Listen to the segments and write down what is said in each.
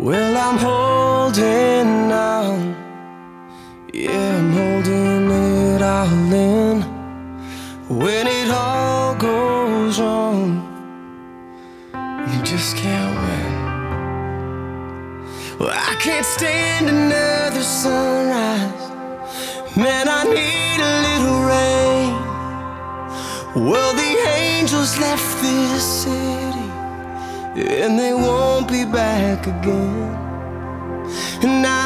Well, I'm holding on. Yeah, I'm holding it all in. When it all goes wrong, you just can't win. Well, I can't stand another sunrise. Man, I need a little rain. Well, the angels left this city, and they won't be back again. And I'm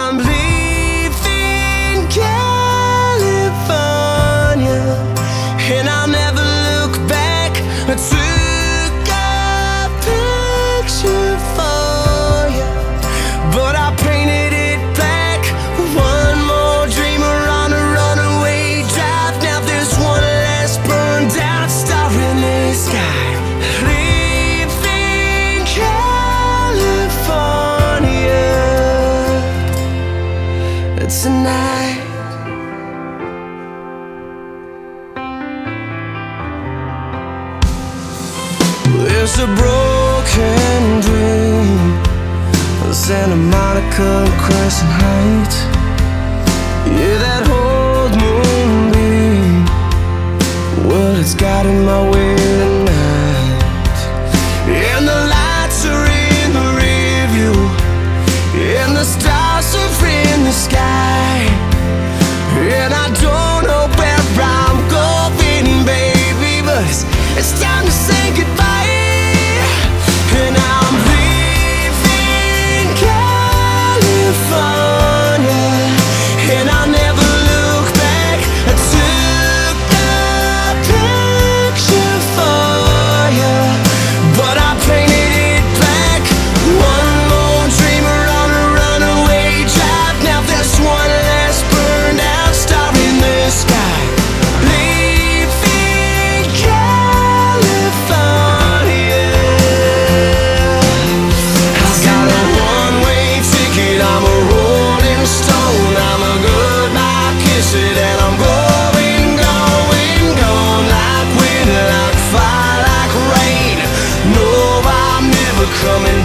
tonight. it's a broken dream. Santa Monica Crescent Heights Yeah, that old moonbeam. Well, it's got in my way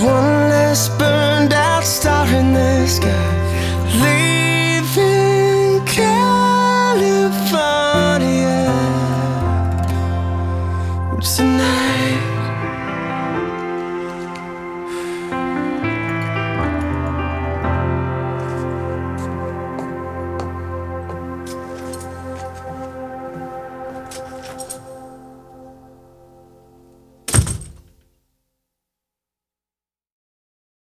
one less bird.